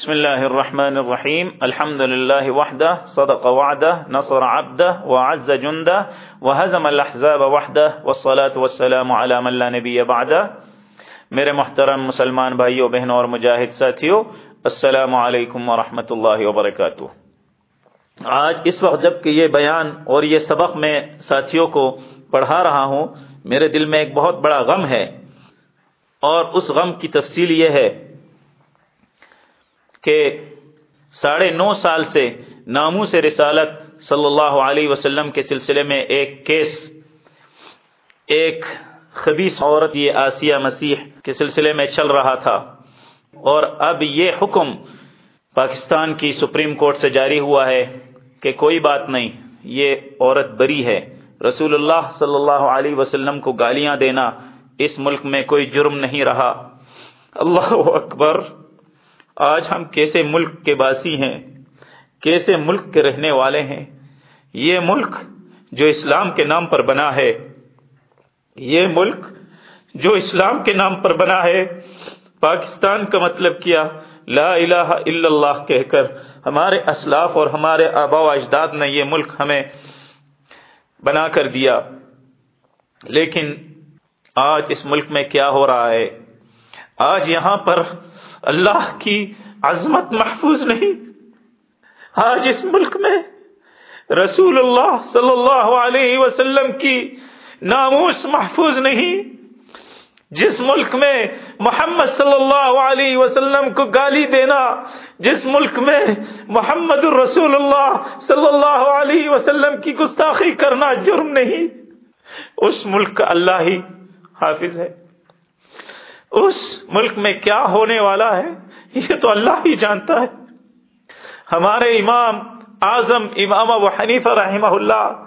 بسم الله الرحمن الرحيم الحمد لله وحده صدق وعده نصر عبده وعز جنده وهزم الأحزاب وحده والصلاة والسلام على من لا نبي بعده میرے محترم مسلمان بھائیوں، بہنوں اور مجاہد ساتھیوں، السلام علیکم ورحمۃ اللہ وبرکاتہ. آج اس وقت جبکہ یہ بیان اور یہ سبق میں ساتھیوں کو پڑھا رہا ہوں، میرے دل میں ایک بہت بڑا غم ہے اور اس غم کی تفصیل یہ ہے کہ ساڑھے نو سال سے ناموں سے رسالت صلی اللہ علیہ وسلم کے سلسلے میں ایک کیس، ایک خبیص عورت، یہ آسیہ مسیح کے سلسلے میں چل رہا تھا۔ اور اب یہ حکم پاکستان کی سپریم کورٹ سے جاری ہوا ہے کہ کوئی بات نہیں، یہ عورت بری ہے۔ رسول اللہ صلی اللہ علیہ وسلم کو گالیاں دینا اس ملک میں کوئی جرم نہیں رہا۔ اللہ اکبر۔ آج ہم کیسے ملک کے باسی ہیں، کیسے ملک کے رہنے والے ہیں؟ یہ ملک جو اسلام کے نام پر بنا ہے، یہ ملک جو اسلام کے نام پر بنا ہے۔ پاکستان کا مطلب کیا؟ لا الہ الا اللہ کہہ کر ہمارے اسلاف اور ہمارے آبا و اجداد نے یہ ملک ہمیں بنا کر دیا۔ لیکن آج اس ملک میں کیا ہو رہا ہے؟ آج یہاں پر اللہ کی عظمت محفوظ نہیں۔ آج اس ملک میں رسول اللہ صلی اللہ علیہ وسلم کی ناموس محفوظ نہیں۔ جس ملک میں محمد صلی اللہ علیہ وسلم کو گالی دینا، جس ملک میں محمد الرسول اللہ صلی اللہ علیہ وسلم کی گستاخی کرنا جرم نہیں، اس ملک کا اللہ ہی حافظ ہے۔ اس ملک میں کیا ہونے والا ہے؟ یہ تو اللہ ہی جانتا ہے۔ ہمارے امام اعظم امام ابو حنیفہ رحمہ اللہ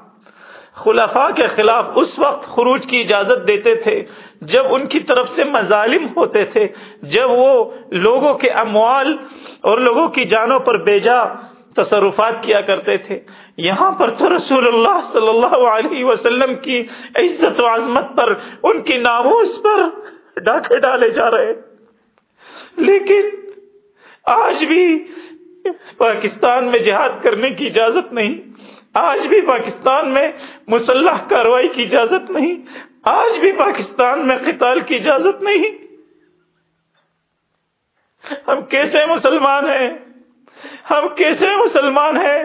خلفاء کے خلاف اس وقت خروج کی اجازت دیتے تھے، جب ان کی طرف سے مظالم ہوتے تھے، جب وہ لوگوں کے اموال اور لوگوں کی جانوں پر بیجا تصرفات کیا کرتے تھے۔ یہاں پر تو رسول اللہ صلی اللہ علیہ وسلم کی عزت و عظمت پر، ان کی ناموس پر ڈاکے ڈالے جا رہے لیکن آج بھی پاکستان میں جہاد کرنے کی اجازت نہیں۔ آج بھی پاکستان میں مسلح کاروائی کی اجازت نہیں۔ آج بھی پاکستان میں قتال کی اجازت نہیں۔ ہم کیسے مسلمان ہیں؟ ہم کیسے مسلمان ہیں؟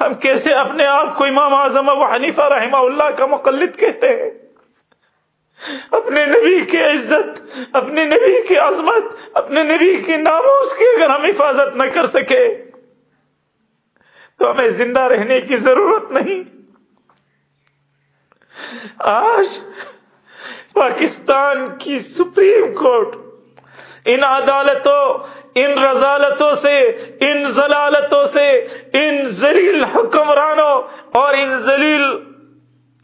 ہم کیسے اپنے آپ کو امام اعظم ابو حنیفہ رحمہ اللہ کا مقلد کہتے ہیں؟ اپنے نبی کی عزت، اپنے نبی کی عظمت، اپنے نبی کی ناموس کی اگر ہم حفاظت نہ کر سکے، تو ہمیں زندہ رہنے کی ضرورت نہیں۔ آج پاکستان کی سپریم کورٹ ان عدالتوں، ان رضالتوں سے، ان ضلالتوں سے، ان زلیل حکمرانوں اور ان زلیل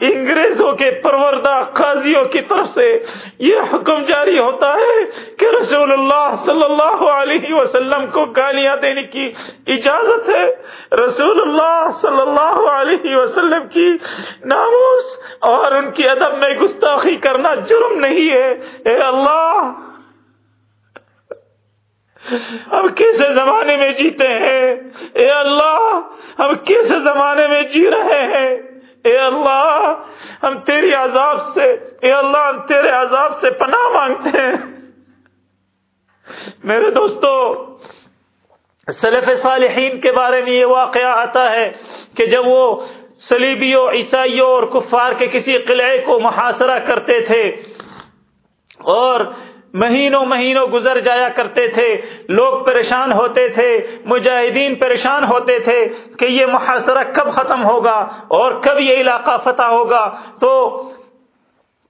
انگریزوں کے پروردہ قاضیوں کی طرف سے یہ حکم جاری ہوتا ہے کہ رسول اللہ صلی اللہ علیہ وسلم کو گالیاں دینے کی اجازت ہے۔ رسول اللہ صلی اللہ علیہ وسلم کی ناموس اور ان کی ادب میں گستاخی کرنا جرم نہیں ہے۔ اے اللہ، ہم کیسے زمانے میں جیتے ہیں؟ اے اللہ، ہم کیسے زمانے میں جی رہے ہیں؟ اے اللہ، ہم تیری عذاب سے، اے اللہ، ہم تیرے عذاب سے پناہ مانگتے ہیں۔ میرے دوستو، سلف صالحین کے بارے میں یہ واقعہ آتا ہے کہ جب وہ سلیبیوں عیسائیوں اور کفار کے کسی قلعے کو محاصرہ کرتے تھے اور مہینوں مہینوں گزر جایا کرتے تھے، لوگ پریشان ہوتے تھے، مجاہدین پریشان ہوتے تھے کہ یہ محاصرہ کب ختم ہوگا اور کب یہ علاقہ فتح ہوگا۔ تو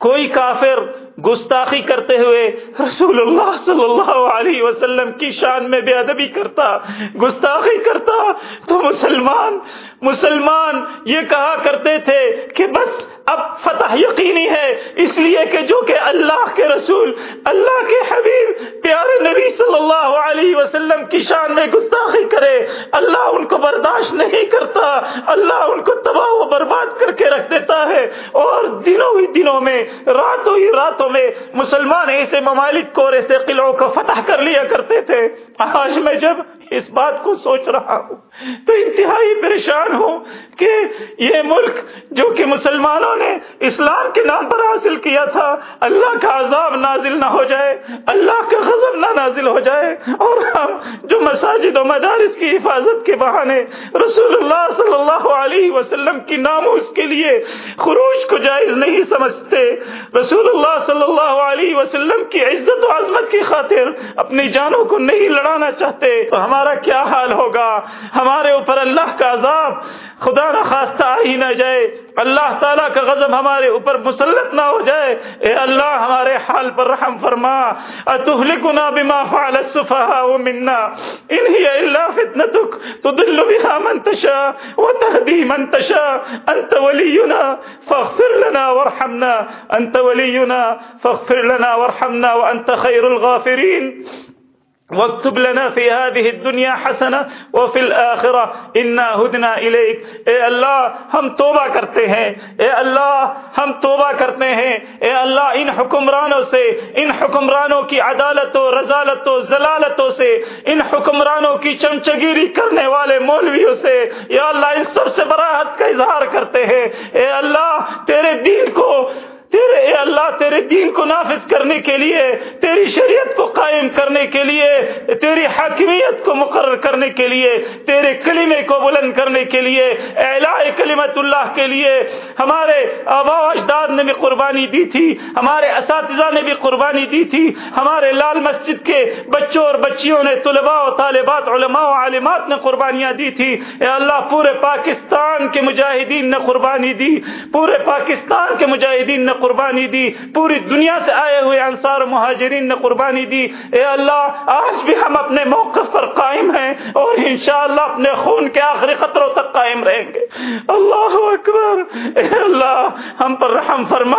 کوئی کافر گستاخی کرتے ہوئے رسول اللہ صلی اللہ علیہ وسلم کی شان میں بے ادبی کرتا، گستاخی کرتا، تو مسلمان مسلمان یہ کہا کرتے تھے کہ بس اب فتح یقینی ہے، اس لیے کہ جو کہ اللہ کے رسول، اللہ کے حبیب، پیارے نبی صلی اللہ وسلم کی شان میں گستاخی کرے، اللہ ان کو برداشت نہیں کرتا، اللہ ان کو تباہ و برباد کر کے رکھ دیتا ہے۔ اور دنوں ہی دنوں میں، راتوں ہی راتوں میں مسلمان ایسے ممالک کو اور ایسے قلعوں کو فتح کر لیا کرتے تھے۔ آج میں جب اس بات کو سوچ رہا ہوں۔ تو انتہائی پریشان ہوں کہ یہ ملک جو کہ مسلمانوں نے اسلام کے نام پر حاصل کیا تھا، اللہ کا عذاب نازل نہ ہو جائے، اللہ کا غضب نہ نازل ہو جائے، اور ہم جو مساجد و مدارس کی حفاظت کے بہانے رسول اللہ صلی اللہ علیہ وسلم کی ناموس کے لیے خروج کو جائز نہیں سمجھتے۔ رسول اللہ صلی اللہ علیہ وسلم کی عزت و عظمت کی خاطر اپنی جانوں کو نہیں لڑانا چاہتے۔ تو ہمارا کیا حال ہوگا؟ ہمارے اوپر اللہ کا عذاب، خدا نہ خواستہ ہی نہ جائے۔ اللہ تعالیٰ کا غضب ہمارے اوپر مسلط نہ ہو جائے۔ اے اللہ، ہمارے حال پر رحم فرما۔ اتهلكنا بما فعل السفهاء منا۔ ان هي الا فتنتك تضل بها من تشاء وتهدي من تشاء انت ولينا فاغفر لنا وارحمنا. انت ولينا فاغفر لنا وارحمنا وانت خير الغافرين. واكتب لنا في هذه الدنيا حسنة وفي الآخرة. إنا هدنا إليك. اے اللہ، ہم توبہ کرتے ہیں. اے اللہ، ہم توبہ کرتے ہیں. اے اللہ، ان حکمرانوں سے، ان حکمرانوں کی عدالت و رضالت و ضلالتوں سے، ان حکمرانوں کی چمچگیری کرنے والے مولویوں سے، یا اللہ، ان سب سے براحت کا اظہار کرتے ہیں. اے اللہ، تیرے دین کو تیرے اے اللہ، تیرے دین کو نافذ کرنے کے لیے، تیری شریعت کو قائم کرنے کے لیے، تیری حاکمیت کو مقرر کرنے کے لیے، تیرے کلمے کو بلند کرنے کے لیے، اعلاء کلمت اللہ کے لیے، ہمارے آبا اجداد نے بھی قربانی دی تھی، ہمارے اساتذہ نے بھی قربانی دی تھی، ہمارے لال مسجد کے بچوں اور بچیوں نے، طلباء و طالبات، علماء و عالمات نے قربانیاں دی تھی۔ اے اللہ، پورے پاکستان کے مجاہدین نے قربانی دی، پورے پاکستان کے مجاہدین نے قربانی دی، پوری دنیا سے آئے ہوئے انصار مہاجرین نے قربانی دی۔ اے اللہ، آج بھی ہم اپنے موقف پر قائم ہیں اور انشاءاللہ اپنے خون کے آخری خطروں تک قائم رہیں گے۔ اللہ اکبر۔ اے اللہ، ہم پر رحم فرما۔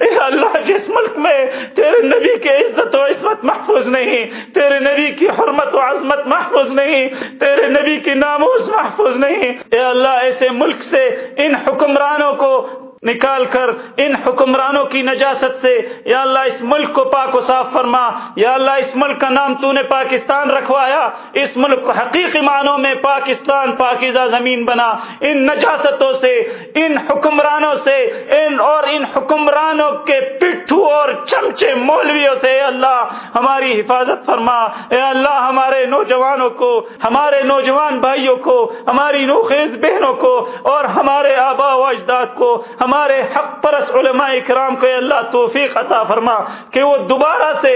اے اللہ، جس ملک میں تیرے نبی کے عزت و عصمت محفوظ نہیں، تیرے نبی کی حرمت و عظمت محفوظ نہیں، تیرے نبی کی ناموز محفوظ نہیں، اے اللہ، ایسے ملک سے ان حکمرانوں کو نکال کر ان حکمرانوں کی نجاست سے، یا اللہ اس ملک کو پاک و صاف فرما، یا اللہ اس ملک کا نام تو نے پاکستان رکھوایا، اس ملک کو حقیقی معنوں میں پاکستان پاکیزہ زمین بنا۔ ان نجاستوں سے، ان حکمرانوں سے، ان اور ان حکمرانوں کے پٹھو اور چمچے مولویوں سے، اے اللہ ہماری حفاظت فرما۔ اے اللہ ہمارے نوجوانوں کو، ہمارے نوجوان بھائیوں کو، ہماری نوخیز بہنوں کو، اور ہمارے آبا و اجداد کو ہم ہمارے حق پرس علماء اکرام کو اللہ توفیق عطا فرما کہ وہ دوبارہ سے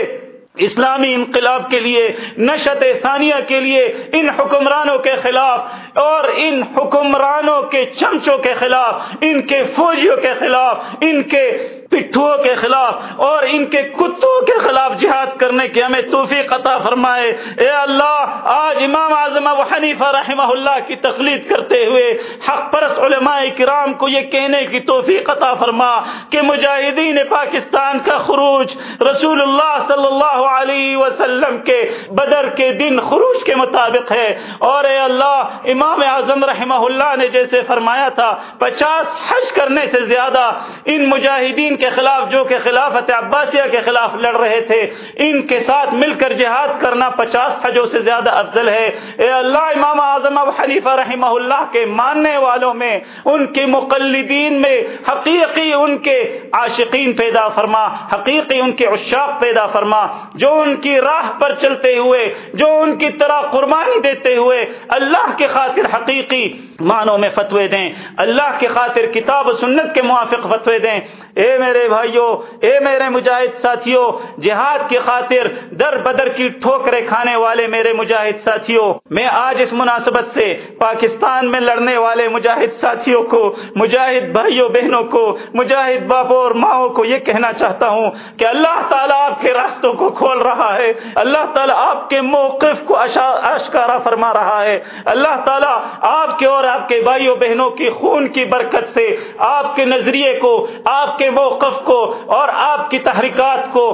اسلامی انقلاب کے لیے نشت ثانیہ کے لیے ان حکمرانوں کے خلاف اور ان حکمرانوں کے چمچوں کے خلاف، ان کے فوجیوں کے خلاف، ان کے پٹھوں کے خلاف اور ان کے کتوں کے خلاف جہاد کرنے کی ہمیں توفیق عطا فرمائے۔ اے اللہ، آج امام اعظم ابو حنیفہ رحمہ اللہ کی تقلید کرتے ہوئے حق پرس علماء کرام کو یہ کہنے کی توفیق عطا فرما کہ مجاہدین پاکستان کا خروج رسول اللہ صلی اللہ علیہ وسلم کے بدر کے دن خروج کے مطابق ہے۔ اور اے اللہ، امام امام اعظم رحمہ اللہ نے جیسے فرمایا تھا، پچاس حج کرنے سے زیادہ ان مجاہدین کے خلاف جو کہ خلافت عباسیہ کے خلاف لڑ رہے تھے، ان کے ساتھ مل کر جہاد کرنا پچاس حجوں سے زیادہ افضل ہے۔ اے اللہ، امام اعظم اب حنیفہ رحمہ اللہ کے ماننے والوں میں، ان کے مقلدین میں حقیقی ان کے عاشقین پیدا فرما، حقیقی ان کے عشاق پیدا فرما۔ جو ان کی راہ پر چلتے ہوئے، جو ان کی طرح قربانی دیتے ہوئے، اللہ کے خاطر حقیقی معنوں میں فتوے دیں۔ اللہ کے خاطر کتاب و سنت کے موافق فتوے دیں۔ اے میرے بھائیوں اے میرے مجاہد ساتھیوں جہاد کی خاطر در بدر کی ٹھوکرے کھانے والے میرے مجاہد ساتھیوں میں آج اس مناسبت سے پاکستان میں لڑنے والے مجاہد ساتھیوں کو، مجاہد بھائیوں بہنوں کو، مجاہد باپوں اور ماؤں کو یہ کہنا چاہتا ہوں کہ اللہ تعالیٰ آپ کے راستوں کو کھول رہا ہے۔ اللہ تعالیٰ آپ کے موقف کو اشکارا فرما رہا ہے۔ اللہ تعالیٰ آپ کے اور آپ کے بھائیوں بہنوں کی خون کی برکت سے، آپ کے نظریے کو، آپ کے موقف کو اور آپ کی تحریکات کو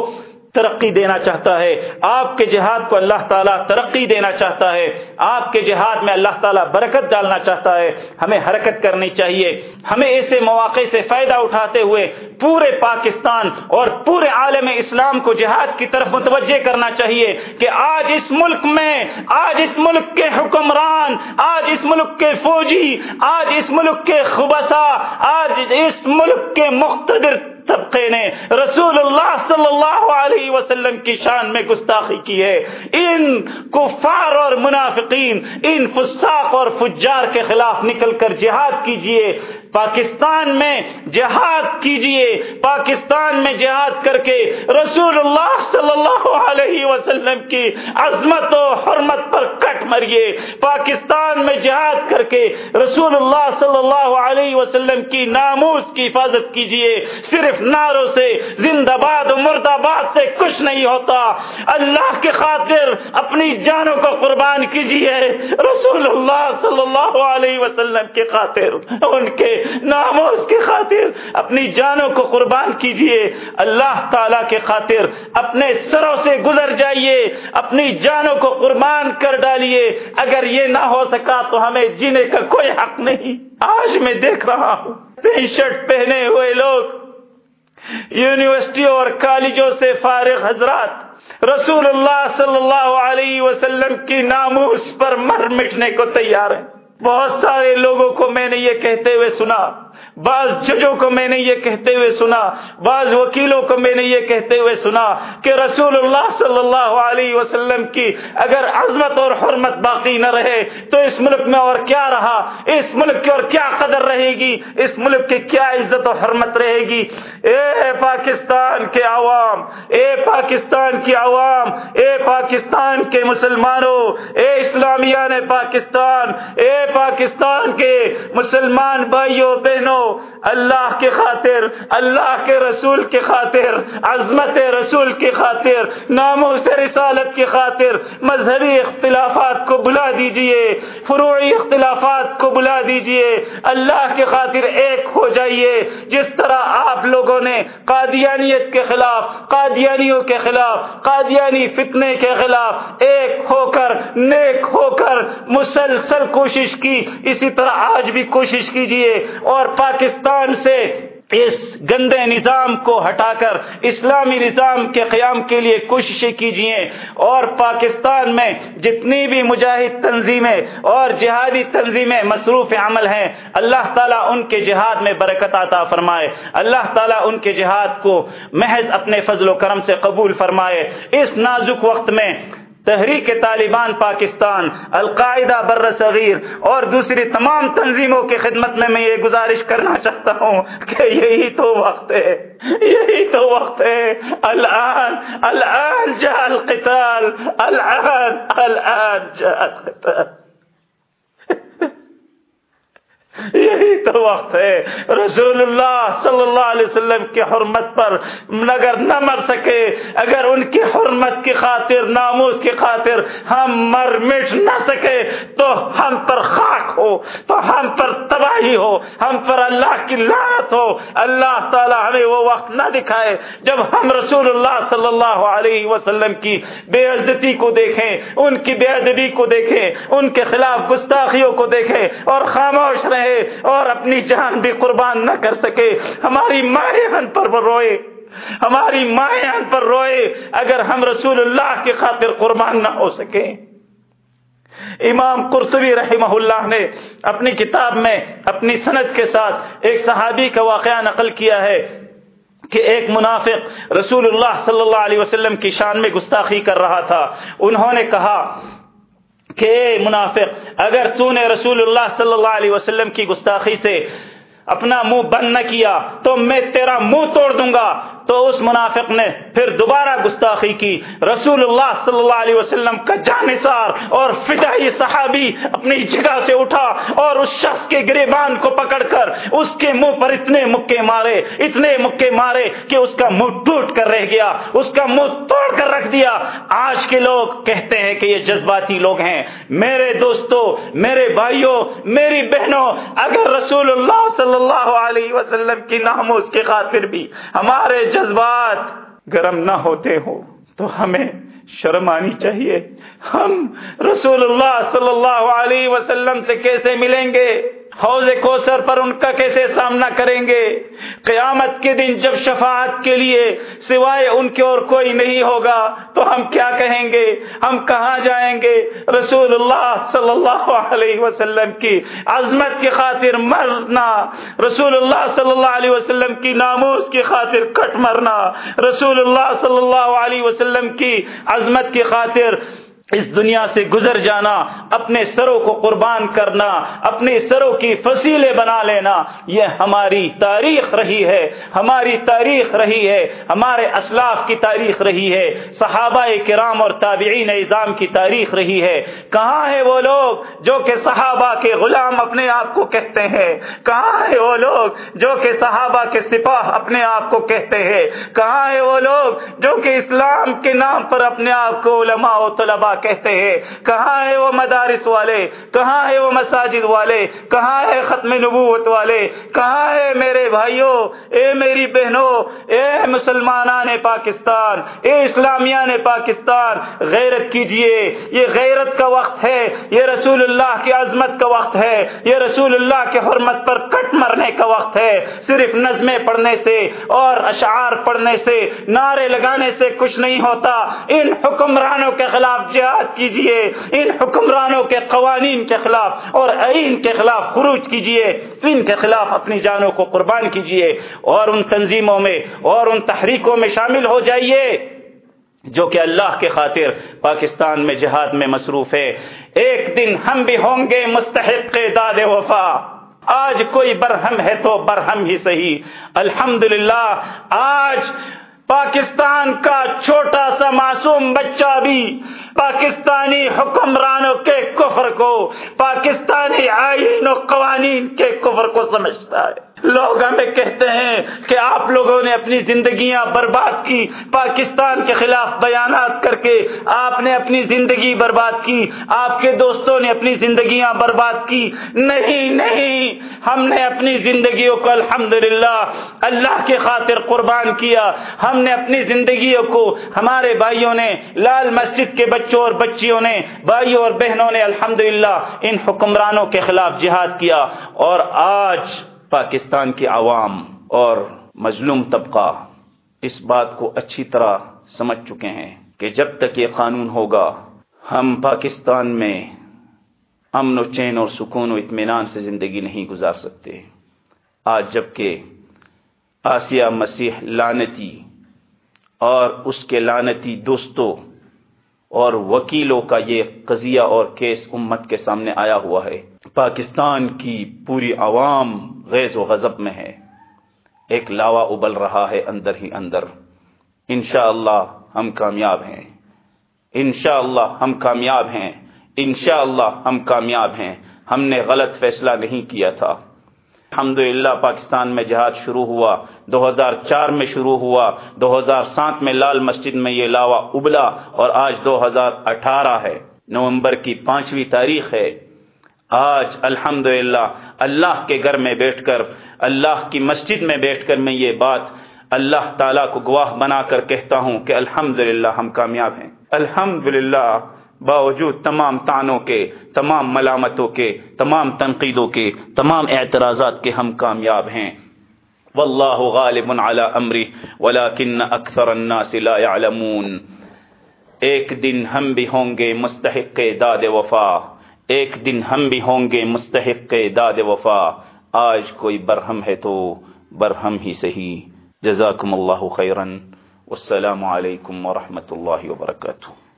ترقی دینا چاہتا ہے، آپ کے جہاد کو اللہ تعالیٰ ترقی دینا چاہتا ہے، آپ کے جہاد میں اللہ تعالیٰ برکت ڈالنا چاہتا ہے، ہمیں حرکت کرنی چاہیے۔ ہمیں ایسے مواقع سے فائدہ اٹھاتے ہوئے پورے پاکستان اور پورے عالم اسلام کو جہاد کی طرف متوجہ کرنا چاہیے کہ آج اس ملک میں، آج اس ملک کے حکمران، آج اس ملک کے فوجی، آج اس ملک کے خبصا آج اس ملک کے مختلف طبقے نے رسول اللہ صلی اللہ علیہ وسلم کی شان میں گستاخی کی ہے۔ ان کفار اور منافقین، ان فساق اور فجار کے خلاف نکل کر جہاد کیجیے۔ پاکستان میں جہاد کیجیے، پاکستان میں جہاد کر کے رسول اللہ صلی اللہ علیہ وسلم کی عظمت و حرمت پر کٹ مریے۔ پاکستان میں جہاد کر کے رسول اللہ صلی اللہ علیہ وسلم کی ناموس کی حفاظت کیجیے۔ صرف ناروں سے زندہ باد مرد آباد سے کچھ نہیں ہوتا۔ اللہ کے خاطر اپنی جانوں کو قربان کیجیے۔ رسول اللہ صلی اللہ علیہ وسلم کے خاطر ان کے ناموس کی خاطر اپنی جانوں کو قربان کیجیے۔ اللہ تعالی کے خاطر اپنے سروں سے گزر جائیے، اپنی جانوں کو قربان کر ڈالیے۔ اگر یہ نہ ہو سکا تو ہمیں جینے کا کوئی حق نہیں۔ آج میں دیکھ رہا ہوں پین شرٹ پہنے ہوئے لوگ، یونیورسٹیوں اور کالجوں سے فارغ حضرات، رسول اللہ صلی اللہ علیہ وسلم کی ناموس پر مر مٹنے کو تیار ہیں۔ بہت سارے لوگوں کو میں نے یہ کہتے ہوئے سنا بعض ججوں کو میں نے یہ کہتے ہوئے سنا، بعض وکیلوں کو میں نے یہ کہتے ہوئے سنا کہ رسول اللہ صلی اللہ علیہ وسلم کی اگر عظمت اور حرمت باقی نہ رہے تو اس ملک میں اور کیا رہا؟ اس ملک کی اور کیا قدر رہے گی؟ اس ملک کی کیا عزت و حرمت رہے گی؟ اے پاکستان کے عوام، اے پاکستان کی عوام، اے پاکستان کے مسلمانوں، اے اسلامیہ پاکستان، اے پاکستان کے مسلمان بھائیوں، بہنوں اللہ کے خاطر، اللہ کے رسول کے خاطر، عظمت رسول کی خاطر، ناموں سے رسالت کی خاطر، مذہبی اختلافات کو بلا دیجیے، فروعی اختلافات کو بلا دیجیے، اللہ کے خاطر ایک ہو جائیے، جس طرح آپ لوگوں نے قادیانیت کے خلاف، قادیانیوں کے خلاف، قادیانی فتنے کے خلاف ایک ہو کر، نیک ہو کر مسلسل کوشش کی، اسی طرح آج بھی کوشش کیجیے اور پاکستان سے اس گندے نظام کو ہٹا کر اسلامی نظام کے قیام کے لیے کوششیں کیجیے اور پاکستان میں جتنی بھی مجاہد تنظیمیں اور جہادی تنظیمیں مصروف عمل ہیں، اللہ تعالیٰ ان کے جہاد میں برکت عطا فرمائے۔ اللہ تعالیٰ ان کے جہاد کو محض اپنے فضل و کرم سے قبول فرمائے۔ اس نازک وقت میں تحریک طالبان پاکستان، القاعدہ بر صغیر اور دوسری تمام تنظیموں کی خدمت میں میں یہ گزارش کرنا چاہتا ہوں کہ یہی تو وقت ہے، یہی تو وقت ہے۔ الان الان جا القتال الان الان جا القتال۔ یہی تو وقت ہے۔ رسول اللہ صلی اللہ علیہ وسلم کی حرمت پر اگر نہ مر سکے۔ اگر ان کی حرمت کی خاطر، ناموس کی خاطر ہم مر مٹ نہ سکے، تو ہم پر خاک ہو، تو ہم پر تباہی ہو، ہم پر اللہ کی لعنت ہو۔ اللہ تعالی ہمیں وہ وقت نہ دکھائے جب ہم رسول اللہ صلی اللہ علیہ وسلم کی بے عزتی کو دیکھیں، ان کی بے ادبی کو دیکھیں، ان کے خلاف گستاخیوں کو دیکھیں اور خاموش رہیں۔ اور اپنی جان بھی قربان نہ کر سکے۔ ہماری مائیں ہن پر روئے۔ ہماری مائیں ہن پر روئے۔ اگر ہم رسول اللہ کی خاطر قربان نہ ہو سکے امام قرطبی رحمہ اللہ نے اپنی کتاب میں اپنی صنعت کے ساتھ ایک صحابی کا واقعہ نقل کیا ہے کہ ایک منافق رسول اللہ صلی اللہ علیہ وسلم کی شان میں گستاخی کر رہا تھا۔ انہوں نے کہا کہ اے منافق، اگر تو نے رسول اللہ صلی اللہ علیہ وسلم کی گستاخی سے اپنا منہ بند نہ کیا، تو میں تیرا منہ توڑ دوں گا۔ تو اس منافق نے پھر دوبارہ گستاخی کی۔ رسول اللہ صلی اللہ علیہ وسلم کا جانصار اور فدائی صحابی اپنی جگہ سے اٹھا اور اس شخص کے گریبان کو پکڑ کر اس کے منہ پر اتنے مکے مارے، اتنے مکے مارے کہ اس کا منہ ٹوٹ کر رہ گیا، اس کا منہ توڑ کر رکھ دیا۔ آج کے لوگ کہتے ہیں کہ یہ جذباتی لوگ ہیں۔ میرے دوستوں میرے بھائیوں میری بہنوں، اگر رسول اللہ صلی اللہ علیہ وسلم کی ناموس کی خاطر بھی ہمارے جذبات گرم نہ ہوتے ہو تو ہمیں شرم آنی چاہیے۔ ہم رسول اللہ صلی اللہ علیہ وسلم سے کیسے ملیں گے؟ حوض کوثر پر ان کا کیسے سامنا کریں گے؟ قیامت کے دن جب شفاعت کے لیے سوائے ان کے اور کوئی نہیں ہوگا، تو ہم کیا کہیں گے؟ ہم کہاں جائیں گے؟ رسول اللہ صلی اللہ علیہ وسلم کی عظمت کی خاطر مرنا رسول اللہ صلی اللہ علیہ وسلم کی ناموس کی خاطر کٹ مرنا رسول اللہ صلی اللہ علیہ وسلم کی عظمت کی خاطر اس دنیا سے گزر جانا، اپنے سروں کو قربان کرنا، اپنے سروں کی فصیلیں بنا لینا، یہ ہماری تاریخ رہی ہے، ہماری تاریخ رہی ہے، ہمارے اسلاف کی تاریخ رہی ہے، صحابہ کرام اور تابعین نظام کی تاریخ رہی ہے۔ کہاں ہے وہ لوگ جو کہ صحابہ کے غلام اپنے آپ کو کہتے ہیں؟ کہاں ہے وہ لوگ جو کہ صحابہ کے سپاہ اپنے آپ کو کہتے ہیں؟ کہاں ہے وہ لوگ جو کہ اسلام کے نام پر اپنے آپ کو علماء و طلباء کہتے ہیں، کہاں ہے وہ مدارس والے؟ کہاں ہے وہ مساجد والے؟ کہاں ہے ختم نبوت والے؟ کہاں ہے میرے بھائیوں اے میری بہنوں اے مسلمان پاکستان، اے اسلامیہ نے پاکستان، غیرت کیجیے، یہ غیرت کا وقت ہے، یہ رسول اللہ کی عظمت کا وقت ہے، یہ رسول اللہ کے حرمت پر کٹ مرنے کا وقت ہے۔ صرف نظمیں پڑھنے سے اور اشعار پڑھنے سے، نعرے لگانے سے کچھ نہیں ہوتا۔ ان حکمرانوں کے خلاف جہاد کیجیے ان حکمرانوں کے قوانین کے خلاف اور عین کے خلاف خروج کیجیے، ان کے خلاف اپنی جانوں کو قربان کیجیے اور ان تنظیموں میں اور ان تحریکوں میں شامل ہو جائیے، جو کہ اللہ کے خاطر پاکستان میں جہاد میں مصروف ہے۔ ایک دن ہم بھی ہوں گے مستحق داد وفا۔ آج کوئی برہم ہے تو برہم ہی صحیح۔ الحمدللہ، آج پاکستان کا چھوٹا سا معصوم بچہ بھی پاکستانی حکمرانوں کے کفر کو، پاکستانی آئین و قوانین کے کفر کو سمجھتا ہے۔ لوگ ہمیں کہتے ہیں کہ آپ لوگوں نے اپنی زندگیاں برباد کی، پاکستان کے خلاف بیانات کر کے آپ نے اپنی زندگی برباد کی، آپ کے دوستوں نے اپنی زندگیاں برباد کی۔ نہیں نہیں، ہم نے اپنی زندگیوں کو الحمدللہ اللہ کی خاطر قربان کیا۔ ہم نے اپنی زندگیوں کو ہمارے بھائیوں نے، لال مسجد کے بچوں اور بچیوں نے، بھائیوں اور بہنوں نے الحمدللہ ان حکمرانوں کے خلاف جہاد کیا۔ اور آج پاکستان کی عوام اور مظلوم طبقہ اس بات کو اچھی طرح سمجھ چکے ہیں کہ جب تک یہ قانون ہوگا، ہم پاکستان میں امن و چین اور سکون و اطمینان سے زندگی نہیں گزار سکتے۔ آج جبکہ آسیہ مسیح لانتی اور اس کے لانتی دوستوں اور وکیلوں کا یہ قضیہ اور کیس امت کے سامنے آیا ہوا ہے۔ پاکستان کی پوری عوام غیظ و غضب میں ہے۔ ایک لاوا ابل رہا ہے اندر ہی اندر۔ انشاءاللہ اللہ ہم کامیاب ہیں۔ انشاءاللہ اللہ ہم کامیاب ہیں۔ انشاءاللہ اللہ ہم کامیاب ہیں۔ ہم نے غلط فیصلہ نہیں کیا تھا۔ الحمد پاکستان میں جہاد شروع ہوا۔ دو ہزار چار میں شروع ہوا۔ دو ہزار سات میں لال مسجد میں یہ لاوا ابلا اور آج دو ہزار اٹھارہ ہے۔ نومبر کی پانچویں تاریخ ہے۔ آج الحمد اللہ کے گھر میں بیٹھ کر، اللہ کی مسجد میں بیٹھ کر میں یہ بات اللہ تعالیٰ کو گواہ بنا کر کہتا ہوں کہ الحمد ہم کامیاب ہیں۔ الحمد باوجود تمام تانوں کے، تمام ملامتوں کے، تمام تنقیدوں کے، تمام اعتراضات کے ہم کامیاب ہیں۔ واللہ غالب على امری ولكن اکثر الناس لا يعلمون ایک دن ہم بھی ہوں گے مستحق داد وفا۔ ایک دن ہم بھی ہوں گے مستحق داد وفا۔ آج کوئی برہم ہے تو برہم ہی صحیح۔ جزاکم اللہ خیرن والسلام علیکم ورحمۃ اللہ وبرکاتہ۔